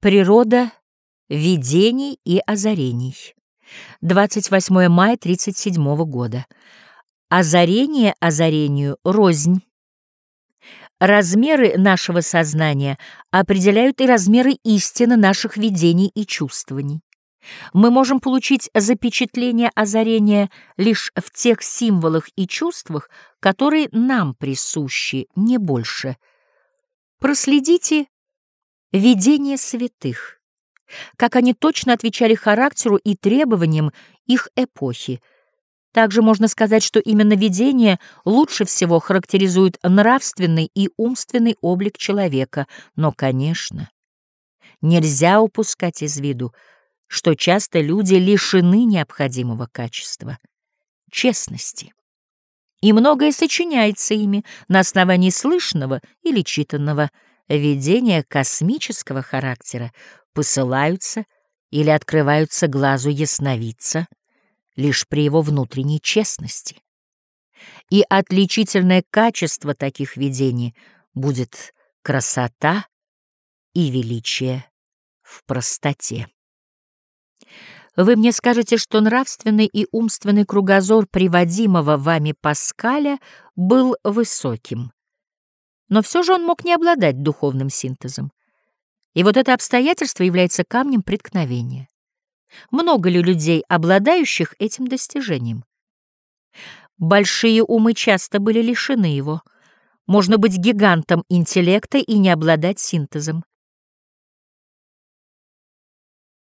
Природа видений и озарений. 28 мая 37 года. Озарение озарению рознь. Размеры нашего сознания определяют и размеры истины наших видений и чувствований. Мы можем получить запечатление озарения лишь в тех символах и чувствах, которые нам присущи, не больше. Проследите Видение святых. Как они точно отвечали характеру и требованиям их эпохи. Также можно сказать, что именно видение лучше всего характеризует нравственный и умственный облик человека. Но, конечно, нельзя упускать из виду, что часто люди лишены необходимого качества — честности. И многое сочиняется ими на основании слышанного или читанного — видения космического характера посылаются или открываются глазу ясновидца лишь при его внутренней честности. И отличительное качество таких видений будет красота и величие в простоте. Вы мне скажете, что нравственный и умственный кругозор приводимого вами Паскаля был высоким. Но все же он мог не обладать духовным синтезом. И вот это обстоятельство является камнем преткновения. Много ли людей, обладающих этим достижением? Большие умы часто были лишены его. Можно быть гигантом интеллекта и не обладать синтезом.